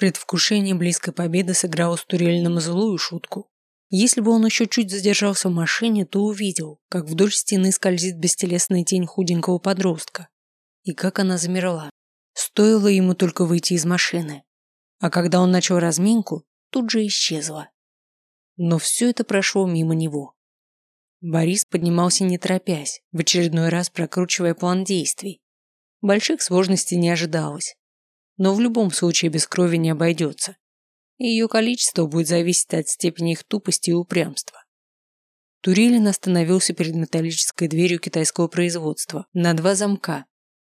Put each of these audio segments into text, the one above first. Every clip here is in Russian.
Предвкушение близкой победы сыграло с Турелиным злую шутку. Если бы он еще чуть задержался в машине, то увидел, как вдоль стены скользит бестелесная тень худенького подростка. И как она замерла. Стоило ему только выйти из машины. А когда он начал разминку, тут же исчезла. Но все это прошло мимо него. Борис поднимался не торопясь, в очередной раз прокручивая план действий. Больших сложностей не ожидалось. Но в любом случае без крови не обойдется. И ее количество будет зависеть от степени их тупости и упрямства. Турелин остановился перед металлической дверью китайского производства на два замка,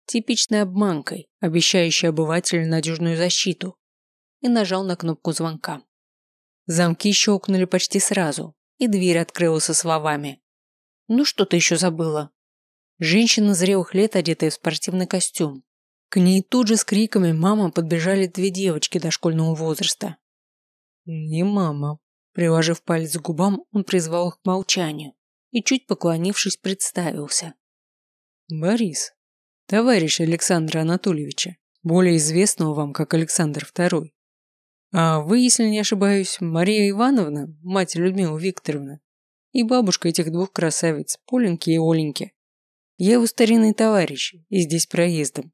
типичной обманкой, обещающей обывателю надежную защиту, и нажал на кнопку звонка. Замки щелкнули почти сразу, и дверь открылась со словами. «Ну что ты еще забыла?» Женщина зрелых лет, одетая в спортивный костюм. К ней тут же с криками «мама» подбежали две девочки дошкольного возраста. «Не мама». Приложив палец к губам, он призвал их к молчанию и, чуть поклонившись, представился. «Борис, товарищ Александра Анатольевича, более известного вам как Александр II. А вы, если не ошибаюсь, Мария Ивановна, мать Людмилы Викторовны, и бабушка этих двух красавиц, Поленьки и Оленьки. Я его старинный товарищ, и здесь проездом.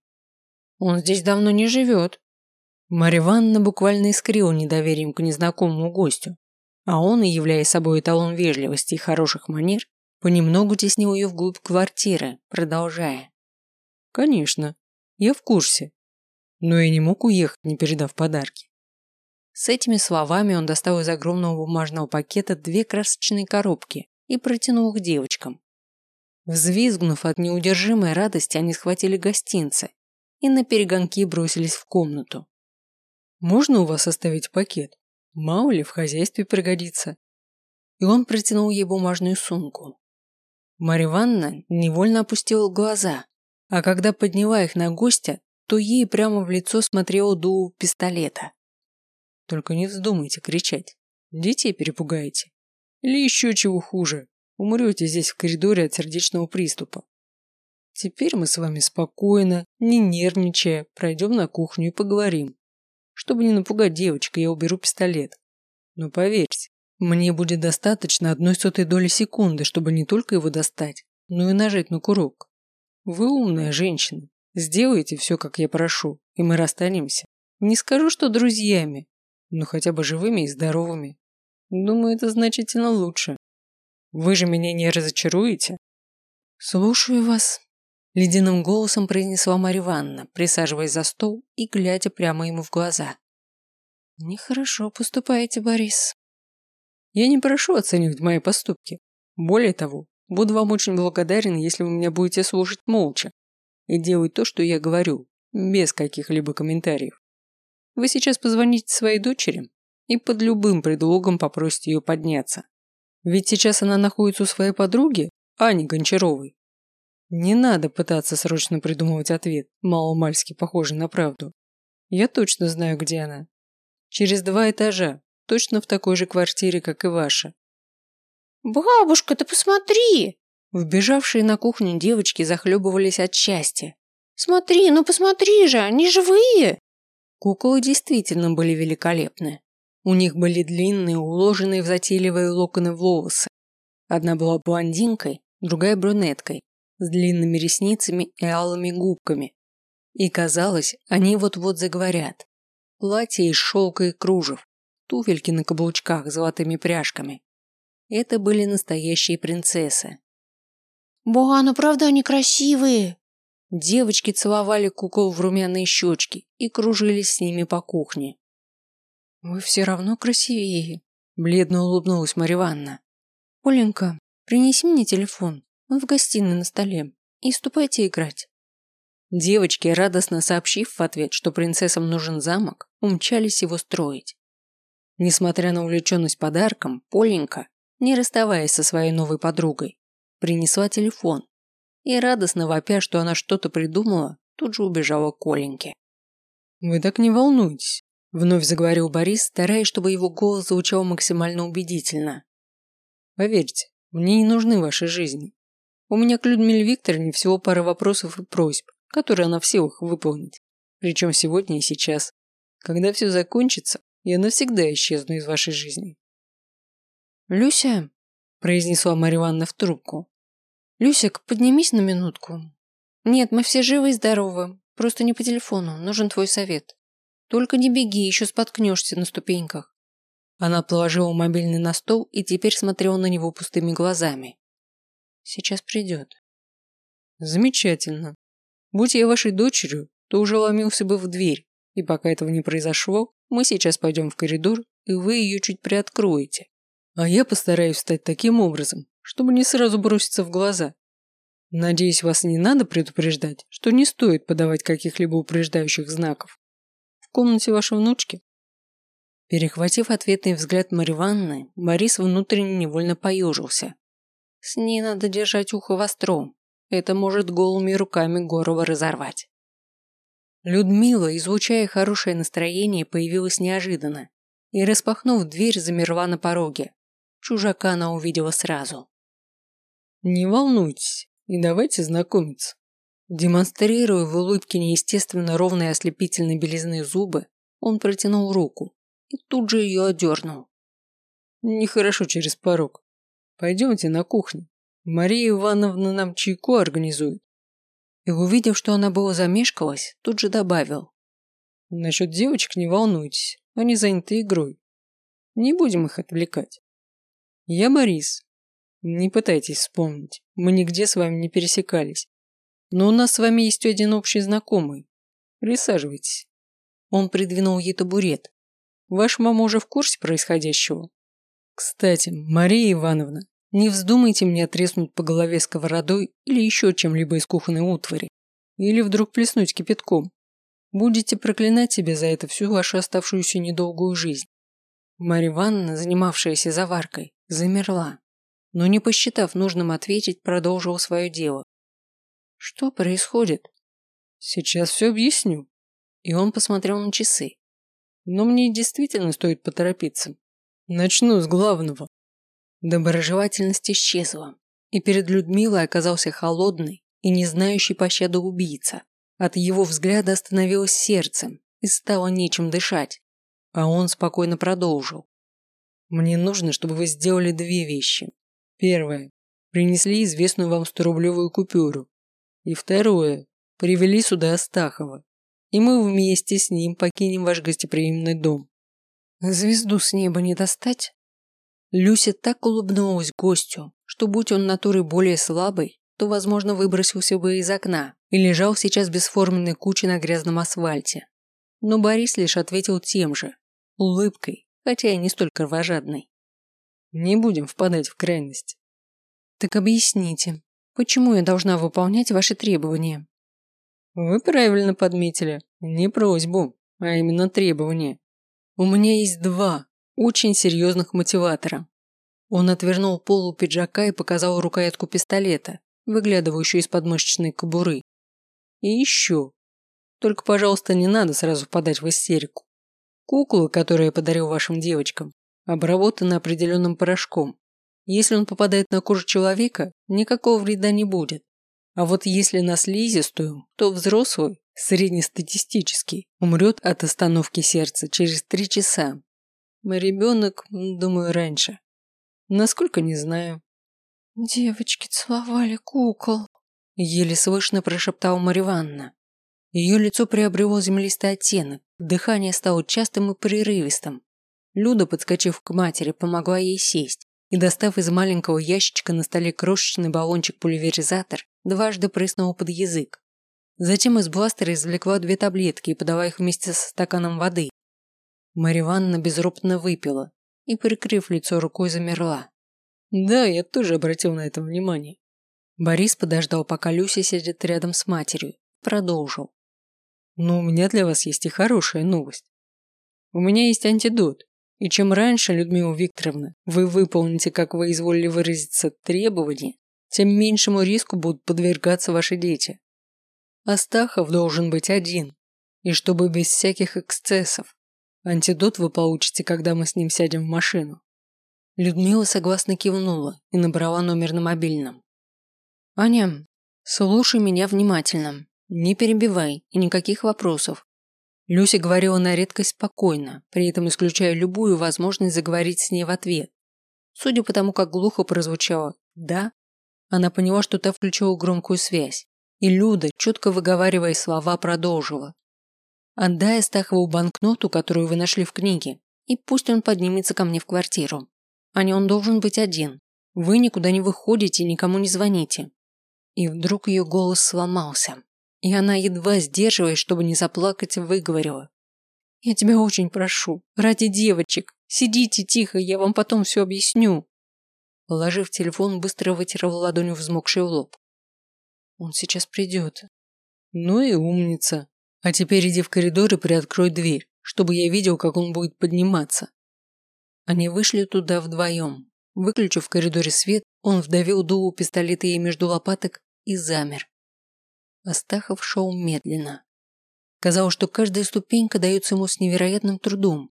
Он здесь давно не живет. Марья Ивановна буквально искрила недоверием к незнакомому гостю, а он, и являя собой эталон вежливости и хороших манер, понемногу теснил ее вглубь квартиры, продолжая. Конечно, я в курсе, но я не мог уехать, не передав подарки. С этими словами он достал из огромного бумажного пакета две красочные коробки и протянул их девочкам. Взвизгнув от неудержимой радости, они схватили гостинцы и на перегонки бросились в комнату. «Можно у вас оставить пакет? Мало ли, в хозяйстве пригодится». И он протянул ей бумажную сумку. Марья Ивановна невольно опустила глаза, а когда подняла их на гостя, то ей прямо в лицо смотрела дуло пистолета. Только не вздумайте кричать. Детей перепугаете. Или еще чего хуже. Умрете здесь в коридоре от сердечного приступа. Теперь мы с вами спокойно, не нервничая, пройдем на кухню и поговорим. Чтобы не напугать девочку, я уберу пистолет. Но поверьте, мне будет достаточно одной сотой доли секунды, чтобы не только его достать, но и нажать на курок. Вы умная женщина. Сделайте все, как я прошу, и мы расстанемся. Не скажу, что друзьями, но хотя бы живыми и здоровыми. Думаю, это значительно лучше. Вы же меня не разочаруете? Слушаю вас. Ледяным голосом произнесла Марья Ивановна, присаживаясь за стол и глядя прямо ему в глаза. Нехорошо поступаете, Борис. Я не прошу оценивать мои поступки. Более того, буду вам очень благодарен, если вы меня будете слушать молча и делать то, что я говорю, без каких-либо комментариев. Вы сейчас позвоните своей дочери и под любым предлогом попросите ее подняться. Ведь сейчас она находится у своей подруги, Ани Гончаровой. Не надо пытаться срочно придумывать ответ, маломальски похожий на правду. Я точно знаю, где она. Через два этажа, точно в такой же квартире, как и ваша. «Бабушка, ты посмотри!» Вбежавшие на кухню девочки захлебывались от счастья. «Смотри, ну посмотри же, они живые!» Куклы действительно были великолепны. У них были длинные, уложенные в затейливые локоны волосы. Одна была блондинкой, другая брюнеткой, с длинными ресницами и алыми губками. И казалось, они вот-вот заговорят. Платье из шелка и кружев, туфельки на каблучках с золотыми пряжками. Это были настоящие принцессы. «Ба, ну правда они красивые!» Девочки целовали кукол в румяные щечки и кружились с ними по кухне. «Вы все равно красивее», – бледно улыбнулась Марья Ивановна. «Оленька, принеси мне телефон, он в гостиной на столе, и ступайте играть». Девочки, радостно сообщив в ответ, что принцессам нужен замок, умчались его строить. Несмотря на увлеченность подарком, Поленька, не расставаясь со своей новой подругой, принесла телефон и радостно вопя, что она что-то придумала, тут же убежала к Коленьке. «Вы так не волнуйтесь», – вновь заговорил Борис, стараясь, чтобы его голос звучал максимально убедительно. «Поверьте, мне не нужны ваши жизни. У меня к Людмиле Викторовне всего пара вопросов и просьб, которые она в силах выполнить, причем сегодня и сейчас. Когда все закончится, я навсегда исчезну из вашей жизни. «Люся», – произнесла Марья Ивановна в трубку. «Люсик, поднимись на минутку. Нет, мы все живы и здоровы. Просто не по телефону. Нужен твой совет. Только не беги, еще споткнешься на ступеньках». Она положила мобильный на стол и теперь смотрела на него пустыми глазами. «Сейчас придет». «Замечательно. Будь я вашей дочерью, то уже ломился бы в дверь, и пока этого не произошло, мы сейчас пойдем в коридор, и вы ее чуть приоткроете. А я постараюсь стать таким образом, чтобы не сразу броситься в глаза. Надеюсь, вас не надо предупреждать, что не стоит подавать каких-либо упреждающих знаков. В комнате вашей внучки. Перехватив ответный взгляд Марьи Ивановны, Борис внутренне невольно поежился. С ней надо держать ухо востро. Это может голыми руками Горова разорвать. Людмила, излучая хорошее настроение, появилась неожиданно и, распахнув дверь, замерла на пороге. Чужака она увидела сразу. «Не волнуйтесь и давайте знакомиться». Демонстрируя в улыбке неестественно ровные ослепительной белизны зубы, он протянул руку и тут же ее одернул. «Нехорошо через порог. Пойдемте на кухню. Мария Ивановна нам чайку организует». И увидев, что она была замешкалась, тут же добавил. «Насчет девочек не волнуйтесь, они заняты игрой. Не будем их отвлекать. Я Борис. Не пытайтесь вспомнить, мы нигде с вами не пересекались. Но у нас с вами есть один общий знакомый. Присаживайтесь. Он придвинул ей табурет. Ваша мама уже в курсе происходящего? Кстати, Мария Ивановна, не вздумайте мне отрезнуть по голове сковородой или еще чем-либо из кухонной утвари. Или вдруг плеснуть кипятком. Будете проклинать себя за это всю вашу оставшуюся недолгую жизнь. Марья Ивановна, занимавшаяся заваркой, замерла, но не посчитав нужным ответить, продолжила свое дело. «Что происходит?» «Сейчас все объясню». И он посмотрел на часы. «Но мне действительно стоит поторопиться. Начну с главного». Доброжелательность исчезла, и перед Людмилой оказался холодный и не знающий пощады убийца. От его взгляда остановилось сердцем и стало нечем дышать. А он спокойно продолжил. Мне нужно, чтобы вы сделали две вещи. Первое. Принесли известную вам 100-рублевую купюру. И второе. Привели сюда Астахова. И мы вместе с ним покинем ваш гостеприимный дом. Звезду с неба не достать? Люся так улыбнулась гостю, что будь он натурой более слабой, то, возможно, выбросился бы из окна и лежал сейчас бесформенной кучей на грязном асфальте. Но Борис лишь ответил тем же, улыбкой, хотя и не столь кровожадный. Не будем впадать в крайность. Так объясните, почему я должна выполнять ваши требования? Вы правильно подметили. Не просьбу, а именно требования. У меня есть два очень серьезных мотиватора. Он отвернул полу пиджака и показал рукоятку пистолета, выглядывающую из подмышечной кобуры. И еще. Только, пожалуйста, не надо сразу впадать в истерику. Куклы, которые я подарил вашим девочкам, обработаны определенным порошком. Если он попадает на кожу человека, никакого вреда не будет. А вот если на слизистую, то взрослый, среднестатистический, умрет от остановки сердца через три часа. Мой ребенок, думаю, раньше. Насколько не знаю. Девочки целовали кукол. Еле слышно прошептал Марья Ивановна. Ее лицо приобрело землистый оттенок, дыхание стало частым и прерывистым. Люда, подскочив к матери, помогла ей сесть и, достав из маленького ящичка на столе крошечный баллончик-пульверизатор, дважды прыснула под язык. Затем из бластера извлекла две таблетки и подала их вместе со стаканом воды. Марья Ивановна безропотно выпила и, прикрыв лицо рукой, замерла. Да, я тоже обратил на это внимание. Борис подождал, пока Люся сидит рядом с матерью, продолжил. Но у меня для вас есть и хорошая новость. У меня есть антидот, и чем раньше, Людмила Викторовна, вы выполните, как вы изволили выразиться, требования, тем меньшему риску будут подвергаться ваши дети. Астахов должен быть один, и чтобы без всяких эксцессов. Антидот вы получите, когда мы с ним сядем в машину. Людмила согласно кивнула и набрала номер на мобильном. «Аня, слушай меня внимательно. Не перебивай и никаких вопросов. Люся говорила на редкость спокойно, при этом исключая любую возможность заговорить с ней в ответ. Судя по тому, как глухо прозвучало «да», она поняла, что та включила громкую связь, и Люда, четко выговаривая слова, продолжила. «Отдай Астахову банкноту, которую вы нашли в книге, и пусть он поднимется ко мне в квартиру. А не он должен быть один. Вы никуда не выходите и никому не звоните». И вдруг ее голос сломался, и она, едва сдерживаясь, чтобы не заплакать, выговорила. «Я тебя очень прошу, ради девочек, сидите тихо, я вам потом все объясню». Положив телефон, быстро вытирал ладонью взмокший лоб. «Он сейчас придет». «Ну и умница. А теперь иди в коридор и приоткрой дверь, чтобы я видел, как он будет подниматься». Они вышли туда вдвоем. Выключив в коридоре свет, он вдавил дулу пистолета ей между лопаток и замер. Астахов шел медленно. Казалось, что каждая ступенька дается ему с невероятным трудом.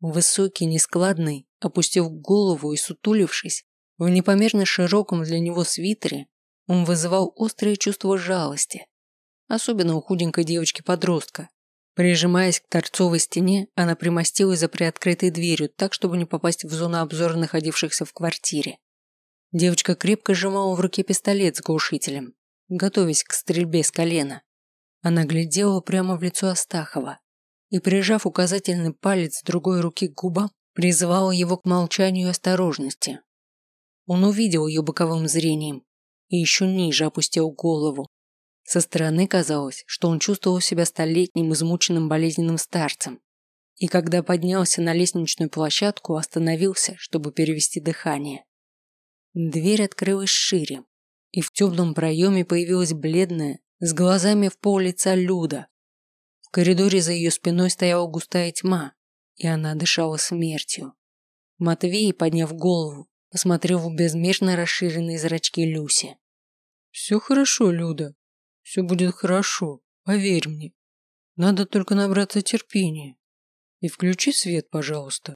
Высокий, нескладный, опустив голову и сутулившись, в непомерно широком для него свитере, он вызывал острое чувство жалости. Особенно у худенькой девочки-подростка. Прижимаясь к торцовой стене, она примостилась за приоткрытой дверью так, чтобы не попасть в зону обзора находившихся в квартире. Девочка крепко сжимала в руке пистолет с глушителем, готовясь к стрельбе с колена. Она глядела прямо в лицо Астахова и, прижав указательный палец другой руки к губам, призывала его к молчанию и осторожности. Он увидел ее боковым зрением и еще ниже опустил голову. Со стороны казалось, что он чувствовал себя столетним измученным болезненным старцем. И когда поднялся на лестничную площадку, остановился, чтобы перевести дыхание. Дверь открылась шире, и в темном проеме появилась бледная, с глазами в пол лица Люда. В коридоре за ее спиной стояла густая тьма, и она дышала смертью. Матвей, подняв голову, посмотрел в безмерно расширенные зрачки Люси. «Все хорошо, Люда. Все будет хорошо, поверь мне. Надо только набраться терпения. И включи свет, пожалуйста».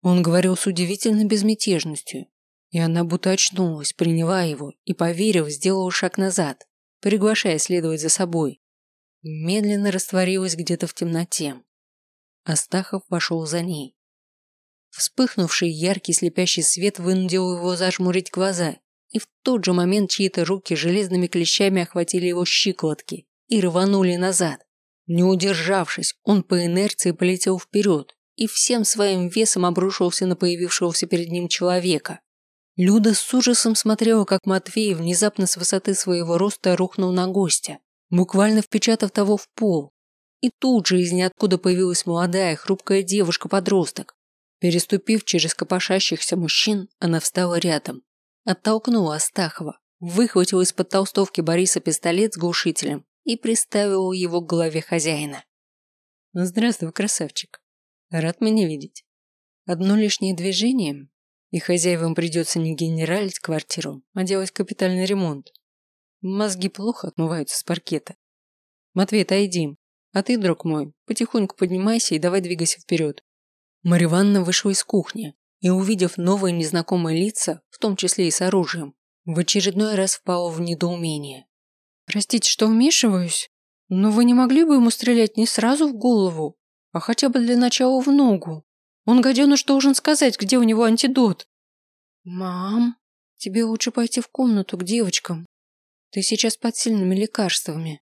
Он говорил с удивительной безмятежностью, и она будто очнулась, приняла его и, поверив, сделала шаг назад, приглашая следовать за собой. Медленно растворилась где-то в темноте. Астахов пошел за ней. Вспыхнувший яркий слепящий свет вынудил его зажмурить глаза, и в тот же момент чьи-то руки железными клещами охватили его щиколотки и рванули назад. Не удержавшись, он по инерции полетел вперед и всем своим весом обрушился на появившегося перед ним человека. Люда с ужасом смотрела, как Матвей внезапно с высоты своего роста рухнул на гостя, буквально впечатав того в пол. И тут же из ниоткуда появилась молодая, хрупкая девушка-подросток. Переступив через копошащихся мужчин, она встала рядом, оттолкнула Астахова, выхватила из-под толстовки Бориса пистолет с глушителем и приставила его к голове хозяина. «Здравствуй, красавчик. Рад меня видеть. Одно лишнее движение, и хозяевам придется не генералить квартиру, а делать капитальный ремонт. Мозги плохо отмываются с паркета. Матвей, отойди. А ты, друг мой, потихоньку поднимайся и давай двигайся вперед. Марья Ивановна вышла из кухни и, увидев новые незнакомые лица, в том числе и с оружием, в очередной раз впала в недоумение. «Простите, что вмешиваюсь, но вы не могли бы ему стрелять не сразу в голову, а хотя бы для начала в ногу?» Он, гаденыш, должен сказать, где у него антидот. Мам, тебе лучше пойти в комнату к девочкам. Ты сейчас под сильными лекарствами.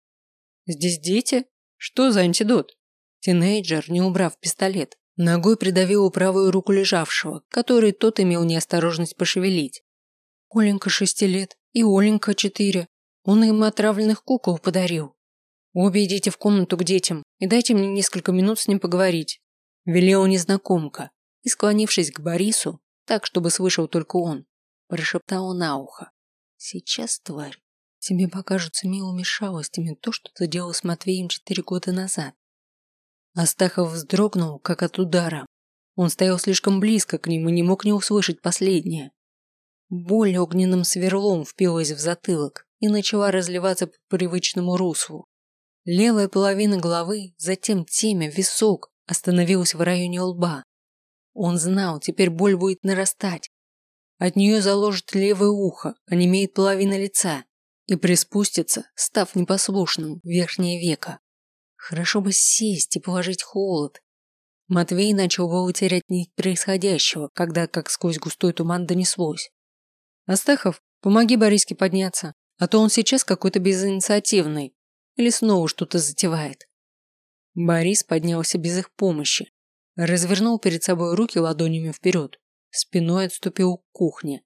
Здесь дети? Что за антидот? Тинейджер, не убрав пистолет, ногой придавил правую руку лежавшего, который тот имел неосторожность пошевелить. Оленька шести лет и Оленька четыре. Он им отравленных кукол подарил. Обе идите в комнату к детям и дайте мне несколько минут с ним поговорить велела незнакомка и, склонившись к Борису, так, чтобы слышал только он, прошептала на ухо. «Сейчас, тварь, тебе покажутся милыми шалостями то, что ты делал с Матвеем четыре года назад». Астахов вздрогнул, как от удара. Он стоял слишком близко к ним и не мог не услышать последнее. Боль огненным сверлом впилась в затылок и начала разливаться по привычному руслу. Левая половина головы, затем темя, висок, остановилась в районе лба. Он знал, теперь боль будет нарастать. От нее заложит левое ухо, а не имеет половина лица, и приспустится, став непослушным, верхнее веко. Хорошо бы сесть и положить холод. Матвей начал бы терять нить происходящего, когда как сквозь густой туман донеслось. «Астахов, помоги Бориске подняться, а то он сейчас какой-то безинициативный или снова что-то затевает». Борис поднялся без их помощи, развернул перед собой руки ладонями вперед, спиной отступил к кухне.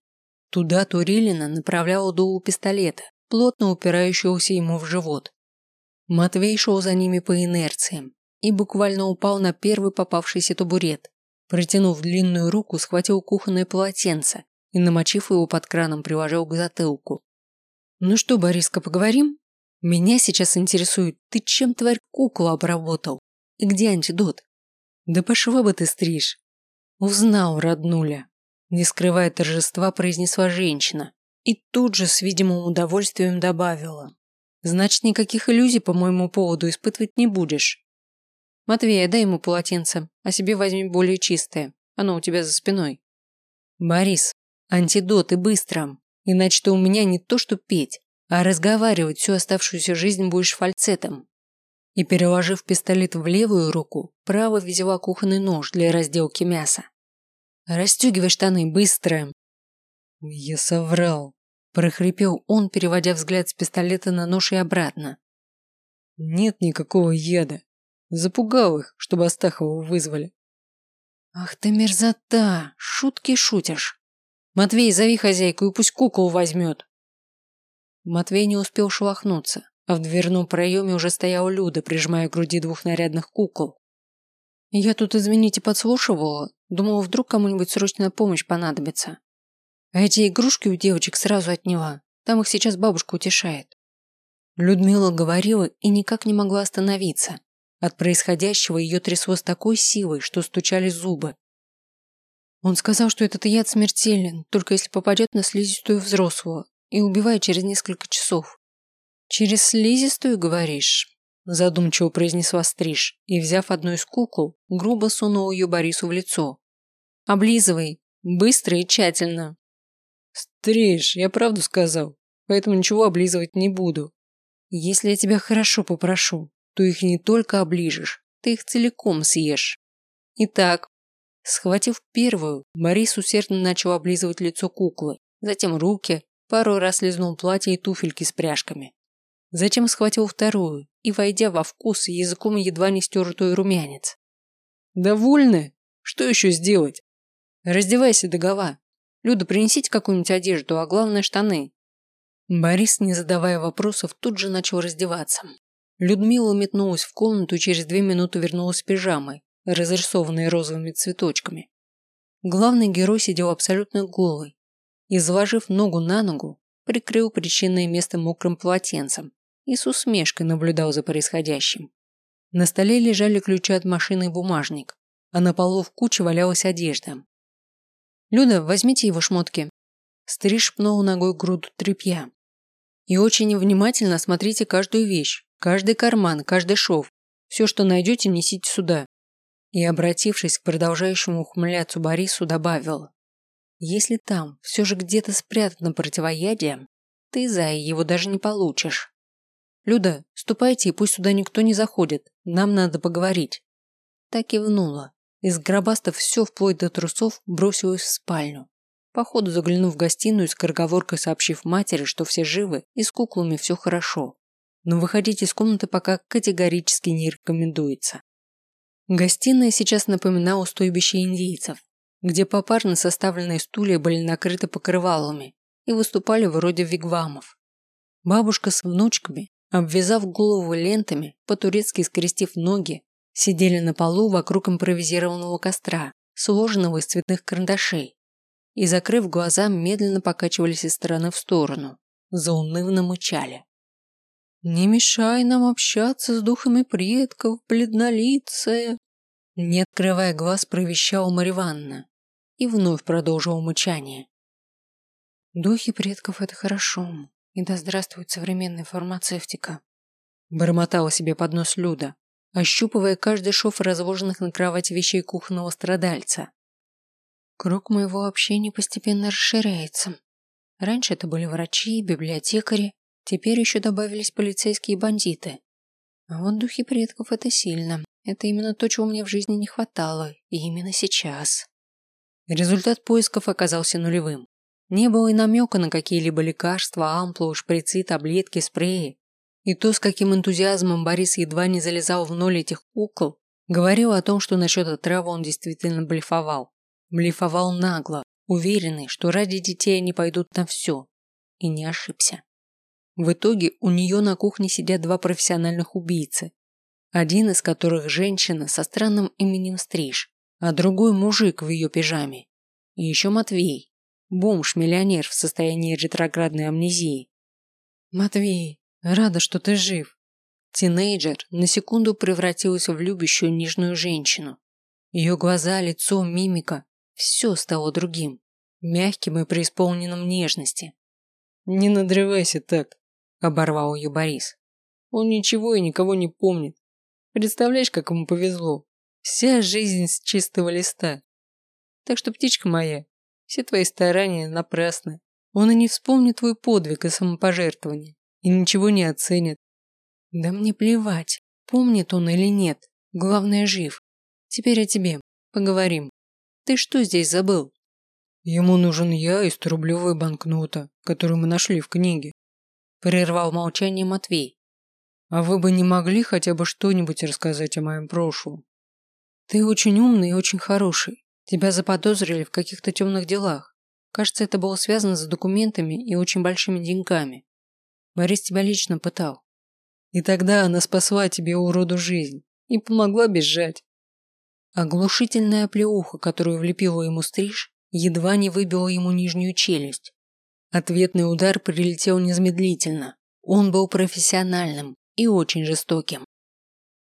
Туда Турилина направляла дулу пистолета, плотно упирающегося ему в живот. Матвей шел за ними по инерциям и буквально упал на первый попавшийся табурет. Протянув длинную руку, схватил кухонное полотенце и, намочив его под краном, приложил к затылку. «Ну что, Бориска, поговорим? Меня сейчас интересует, ты чем, тварь, куклу обработал? И где антидот?» «Да пошла бы ты, стриж!» «Узнал, роднуля!» Не скрывая торжества, произнесла женщина и тут же с видимым удовольствием добавила. Значит, никаких иллюзий по моему поводу испытывать не будешь. Матвей, дай ему полотенце, а себе возьми более чистое. Оно у тебя за спиной. Борис, антидоты быстро. Иначе ты у меня не то что петь, а разговаривать всю оставшуюся жизнь будешь фальцетом. И переложив пистолет в левую руку, право взяла кухонный нож для разделки мяса. Расстегивай штаны, быстро. Я соврал. Прохрипел он, переводя взгляд с пистолета на нож и обратно. Нет никакого яда. Запугал их, чтобы Астахова вызвали. Ах ты мерзота, шутки шутишь. Матвей, зови хозяйку и пусть куклу возьмет. Матвей не успел шелохнуться, а в дверном проеме уже стояла Люда, прижимая к груди двух нарядных кукол. Я тут, извините, подслушивала. Думала, вдруг кому-нибудь срочная помощь понадобится. А эти игрушки у девочек сразу отняла. Там их сейчас бабушка утешает. Людмила говорила и никак не могла остановиться. От происходящего ее трясло с такой силой, что стучали зубы. Он сказал, что этот яд смертелен, только если попадет на слизистую взрослую и убивает через несколько часов. «Через слизистую, говоришь?» Задумчиво произнесла Стриж и, взяв одну из кукол, грубо сунула ее Борису в лицо. «Облизывай, быстро и тщательно, Стриж, я правду сказал, поэтому ничего облизывать не буду. Если я тебя хорошо попрошу, то их не только оближешь, ты их целиком съешь. Итак, схватив первую, Борис усердно начал облизывать лицо куклы, затем руки, пару раз лизнул платье и туфельки с пряжками. Затем схватил вторую и, войдя во вкус, языком едва не стер румянец. «Довольны? Что еще сделать? Раздевайся догола, Люда, принесите какую-нибудь одежду, а главное штаны. Борис, не задавая вопросов, тут же начал раздеваться. Людмила метнулась в комнату и через две минуты вернулась с пижамой, разрисованной розовыми цветочками. Главный герой сидел абсолютно голый и, заложив ногу на ногу, прикрыл причинное место мокрым полотенцем и с усмешкой наблюдал за происходящим. На столе лежали ключи от машины и бумажник, а на полу в куче валялась одежда. «Люда, возьмите его шмотки». Стриж пнул ногой груду тряпья. «И очень внимательно осмотрите каждую вещь, каждый карман, каждый шов. Все, что найдете, несите сюда». И, обратившись к продолжающему ухмыляться Борису, добавил. «Если там все же где-то спрятано противоядие, ты, Зай, его даже не получишь. Люда, ступайте, и пусть сюда никто не заходит. Нам надо поговорить». Так и внула. Из гробастов все, вплоть до трусов, бросилась в спальню. Походу заглянув в гостиную с корговоркой сообщив матери, что все живы и с куклами все хорошо. Но выходить из комнаты пока категорически не рекомендуется. Гостиная сейчас напоминала стойбище индейцев, где попарно составленные стулья были накрыты покрывалами и выступали вроде вигвамов. Бабушка с внучками, обвязав голову лентами, по-турецки скрестив ноги, сидели на полу вокруг импровизированного костра, сложенного из цветных карандашей, и, закрыв глаза, медленно покачивались из стороны в сторону, заунывно мычали. «Не мешай нам общаться с духами предков, бледнолицая!» Не открывая глаз, провещала Марья и вновь продолжила мычание. «Духи предков – это хорошо, и да здравствует современная фармацевтика!» Бормотала себе под нос Люда, ощупывая каждый шов разложенных на кровати вещей кухонного страдальца. Круг моего общения постепенно расширяется. Раньше это были врачи, библиотекари, теперь еще добавились полицейские бандиты. А вот духи предков – это сильно. Это именно то, чего мне в жизни не хватало. И именно сейчас. Результат поисков оказался нулевым. Не было и намека на какие-либо лекарства, ампулы, шприцы, таблетки, спреи. И то, с каким энтузиазмом Борис едва не залезал в ноль этих кукол, говорило о том, что насчет отравы он действительно блефовал. Блефовал нагло, уверенный, что ради детей они пойдут на все. И не ошибся. В итоге у нее на кухне сидят два профессиональных убийцы. Один из которых женщина со странным именем Стриж, а другой мужик в ее пижаме. И еще Матвей, Бомж-миллионер в состоянии ретроградной амнезии. Матвей, рада, что ты жив. Тинейджер на секунду превратилась в любящую нежную женщину. Ее глаза, лицо, мимика – все стало другим, мягким и преисполненным нежности. «Не надрывайся так», – оборвал ее Борис. «Он ничего и никого не помнит. Представляешь, как ему повезло. Вся жизнь с чистого листа. Так что, птичка моя, все твои старания напрасны. Он и не вспомнит твой подвиг и самопожертвование, и ничего не оценит. Да мне плевать, помнит он или нет. Главное, жив. Теперь о тебе. Поговорим. Ты что здесь забыл? Ему нужен я и сторублевая банкнота, которую мы нашли в книге. Прервал молчание Матвей. А вы бы не могли хотя бы что-нибудь рассказать о моем прошлом? Ты очень умный и очень хороший. Тебя заподозрили в каких-то темных делах. Кажется, это было связано с документами и очень большими деньгами. Борис тебя лично пытал. И тогда она спасла тебе уроду жизнь и помогла бежать. Оглушительная плеуха, которую влепила ему стриж, едва не выбила ему нижнюю челюсть. Ответный удар прилетел незамедлительно. Он был профессиональным и очень жестоким.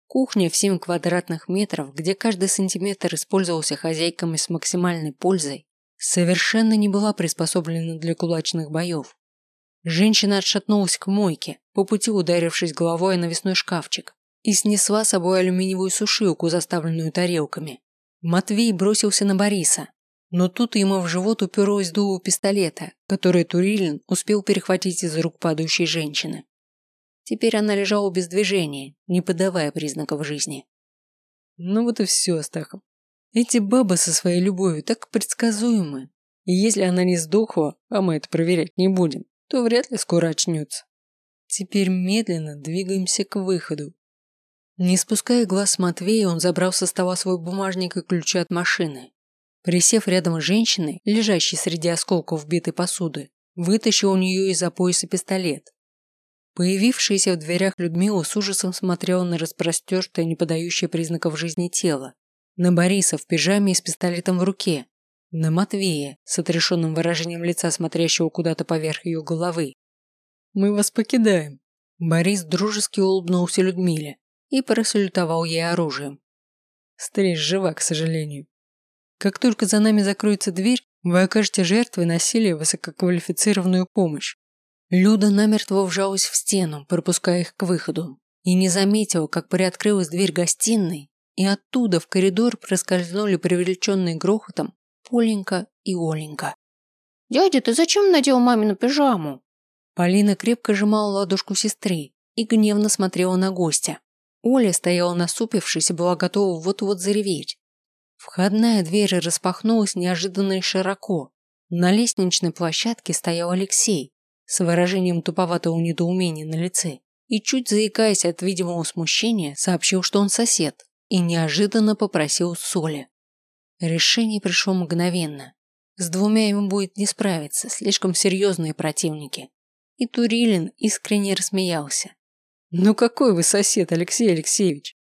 Кухня в 7 квадратных метров, где каждый сантиметр использовался хозяйками с максимальной пользой, совершенно не была приспособлена для кулачных боев. Женщина отшатнулась к мойке, по пути ударившись головой о навесной шкафчик, и снесла с собой алюминиевую сушилку, заставленную тарелками. Матвей бросился на Бориса, но тут ему в живот уперлось дуло пистолета, который Турилин успел перехватить из рук падающей женщины. Теперь она лежала без движения, не подавая признаков жизни. Ну вот и все, Астахов. Эти бабы со своей любовью так предсказуемы. И если она не сдохла, а мы это проверять не будем, то вряд ли скоро очнется. Теперь медленно двигаемся к выходу. Не спуская глаз Матвея, он забрал со стола свой бумажник и ключи от машины. Присев рядом с женщиной, лежащей среди осколков вбитой посуды, вытащил у нее из-за пояса пистолет Появившаяся в дверях Людмила с ужасом смотрела на распростертое, не подающее признаков жизни тело, на Бориса в пижаме и с пистолетом в руке, на Матвея с отрешенным выражением лица, смотрящего куда-то поверх ее головы. «Мы вас покидаем». Борис дружески улыбнулся Людмиле и просалютовал ей оружием. Стриж жива, к сожалению. Как только за нами закроется дверь, вы окажете жертвой насилия высококвалифицированную помощь. Люда намертво вжалась в стену, пропуская их к выходу, и не заметила, как приоткрылась дверь гостиной, и оттуда в коридор проскользнули привлеченные грохотом Поленька и Оленька. «Дядя, ты зачем надел мамину пижаму?» Полина крепко сжимала ладошку сестры и гневно смотрела на гостя. Оля стояла насупившись и была готова вот-вот зареветь. Входная дверь распахнулась неожиданно и широко. На лестничной площадке стоял Алексей, с выражением туповатого недоумения на лице и, чуть заикаясь от видимого смущения, сообщил, что он сосед, и неожиданно попросил соли. Решение пришло мгновенно. С двумя ему будет не справиться, слишком серьезные противники. И Турилин искренне рассмеялся. «Ну какой вы сосед, Алексей Алексеевич?»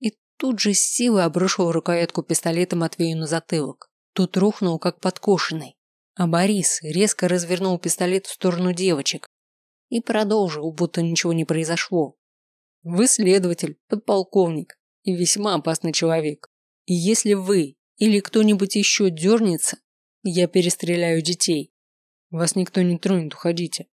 И тут же с силой обрушил рукоятку пистолета Матвею на затылок. Тот рухнул, как подкошенный. А Борис резко развернул пистолет в сторону девочек и продолжил, будто ничего не произошло. Вы следователь, подполковник и весьма опасный человек. И если вы или кто-нибудь еще дернется, я перестреляю детей. Вас никто не тронет, уходите.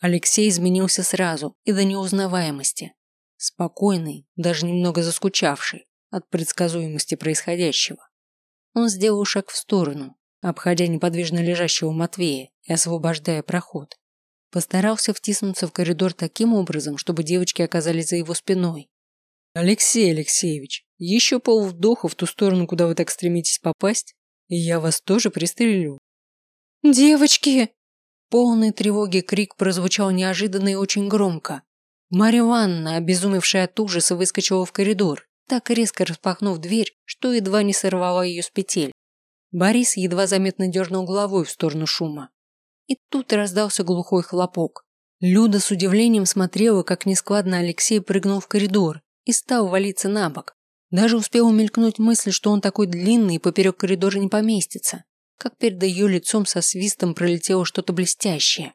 Алексей изменился сразу и до неузнаваемости. Спокойный, даже немного заскучавший от предсказуемости происходящего. Он сделал шаг в сторону, обходя неподвижно лежащего Матвея и освобождая проход. Постарался втиснуться в коридор таким образом, чтобы девочки оказались за его спиной. «Алексей Алексеевич, еще полвдоха в ту сторону, куда вы так стремитесь попасть, и я вас тоже пристрелю». «Девочки!» Полный тревоги крик прозвучал неожиданно и очень громко. Марья Ивановна, обезумевшая от ужаса, выскочила в коридор, так резко распахнув дверь, что едва не сорвала ее с петель. Борис едва заметно дернул головой в сторону шума. И тут раздался глухой хлопок. Люда с удивлением смотрела, как нескладно Алексей прыгнул в коридор и стал валиться на бок. Даже успела мелькнуть мысль, что он такой длинный и поперек коридора не поместится, как перед ее лицом со свистом пролетело что-то блестящее.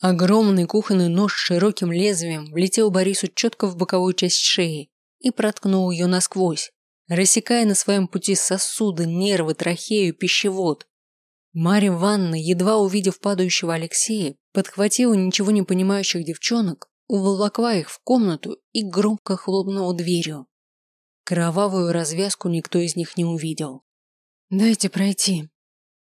Огромный кухонный нож с широким лезвием влетел Борису четко в боковую часть шеи и проткнул ее насквозь, рассекая на своем пути сосуды, нервы, трахею, пищевод. Марья Ванна, едва увидев падающего Алексея, подхватила ничего не понимающих девчонок, уволокла их в комнату и громко хлопнула дверью. Кровавую развязку никто из них не увидел. «Дайте пройти».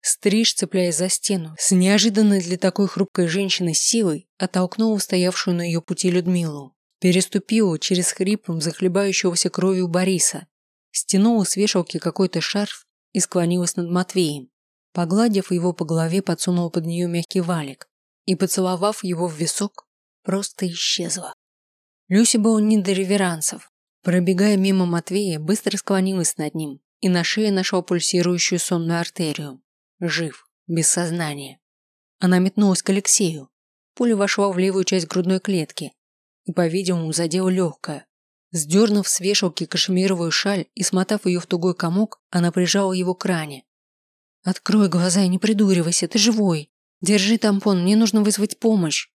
Стриж, цепляясь за стену, с неожиданной для такой хрупкой женщины силой оттолкнула стоявшую на ее пути Людмилу. Переступила через хрипом захлебающегося кровью Бориса, стянула с вешалки какой-то шарф и склонилась над Матвеем. Погладив его по голове, подсунула под нее мягкий валик и, поцеловав его в висок, просто исчезла. Люси был не до реверансов. Пробегая мимо Матвея, быстро склонилась над ним и на шее нашла пульсирующую сонную артерию. Жив, без сознания. Она метнулась к Алексею. Пуля вошла в левую часть грудной клетки и, по-видимому, задела легкое. Сдернув с вешалки кашемировую шаль и смотав ее в тугой комок, она прижала его к ране. «Открой глаза и не придуривайся, ты живой. Держи тампон, мне нужно вызвать помощь».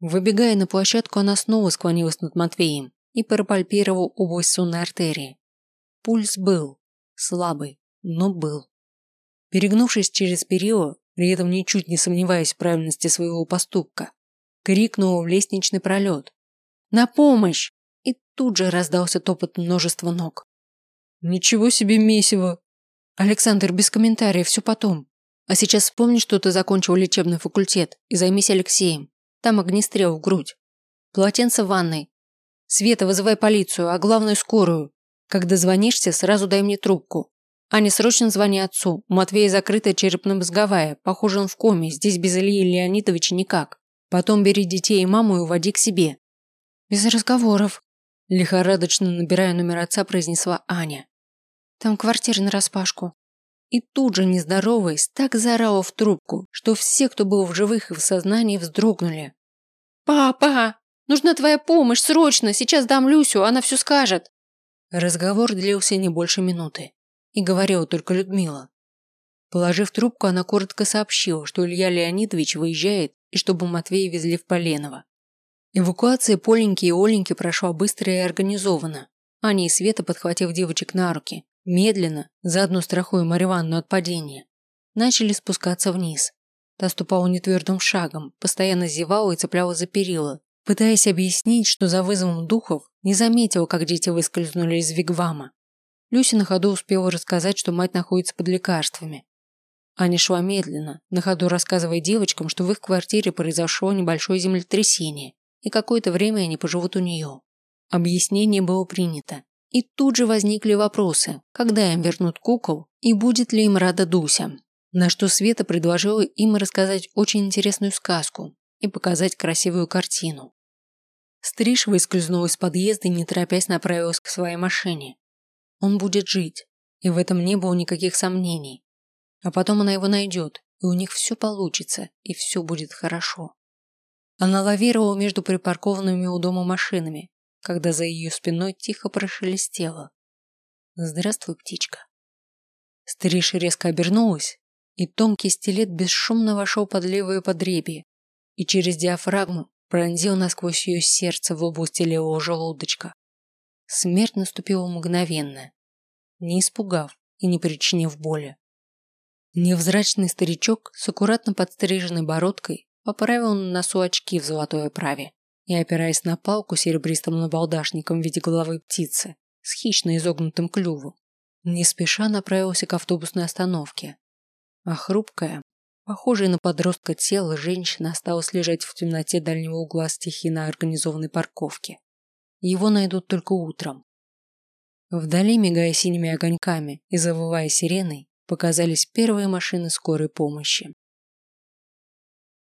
Выбегая на площадку, она снова склонилась над Матвеем и пропальпировала область сонной артерии. Пульс был. Слабый, но был. Перегнувшись через перила, при этом ничуть не сомневаясь в правильности своего поступка, крикнула в лестничный пролет. «На помощь!» И тут же раздался топот множества ног. «Ничего себе месиво!» Александр, без комментариев, все потом. А сейчас вспомни, что ты закончил лечебный факультет и займись Алексеем. Там огнестрел в грудь. Полотенце в ванной. Света, вызывай полицию, а главную скорую. Когда звонишься, сразу дай мне трубку. Аня, срочно звони отцу. У Матвея закрытая черепно-мозговая. Похоже, он в коме. Здесь без Ильи Леонидовича никак. Потом бери детей и маму и уводи к себе. Без разговоров. Лихорадочно набирая номер отца, произнесла Аня. Там квартира нараспашку. И тут же, не так заорала в трубку, что все, кто был в живых и в сознании, вздрогнули. «Папа! Нужна твоя помощь, срочно! Сейчас дам Люсю, она все скажет!» Разговор длился не больше минуты. И говорила только Людмила. Положив трубку, она коротко сообщила, что Илья Леонидович выезжает и чтобы Матвея везли в Поленово. Эвакуация Поленьки и Оленьки прошла быстро и организованно. Аня и Света, подхватив девочек на руки, Медленно, заодно страхуя Мариванну от падения, начали спускаться вниз. Та ступала нетвердым шагом, постоянно зевала и цепляла за перила, пытаясь объяснить, что за вызовом духов не заметила, как дети выскользнули из вигвама. Люся на ходу успела рассказать, что мать находится под лекарствами. Аня шла медленно, на ходу рассказывая девочкам, что в их квартире произошло небольшое землетрясение, и какое-то время они поживут у нее. Объяснение было принято. И тут же возникли вопросы, когда им вернут кукол и будет ли им рада Дуся. На что Света предложила им рассказать очень интересную сказку и показать красивую картину. Стриж выскользнул из подъезда и не торопясь направилась к своей машине. Он будет жить, и в этом не было никаких сомнений. А потом она его найдет, и у них все получится, и все будет хорошо. Она лавировала между припаркованными у дома машинами, когда за ее спиной тихо прошелестело. «Здравствуй, птичка». Стриж резко обернулась, и тонкий стилет бесшумно вошел под левое подребье и через диафрагму пронзил насквозь ее сердце в области левого желудочка. Смерть наступила мгновенно, не испугав и не причинив боли. Невзрачный старичок с аккуратно подстриженной бородкой поправил на носу очки в золотой оправе и, опираясь на палку серебристым набалдашником в виде головы птицы с хищно изогнутым клювом, не спеша направился к автобусной остановке. А хрупкая, Похожее на подростка тело женщины осталось лежать в темноте дальнего угла стихийно организованной парковки. Его найдут только утром. Вдали, мигая синими огоньками и завывая сиреной, показались первые машины скорой помощи.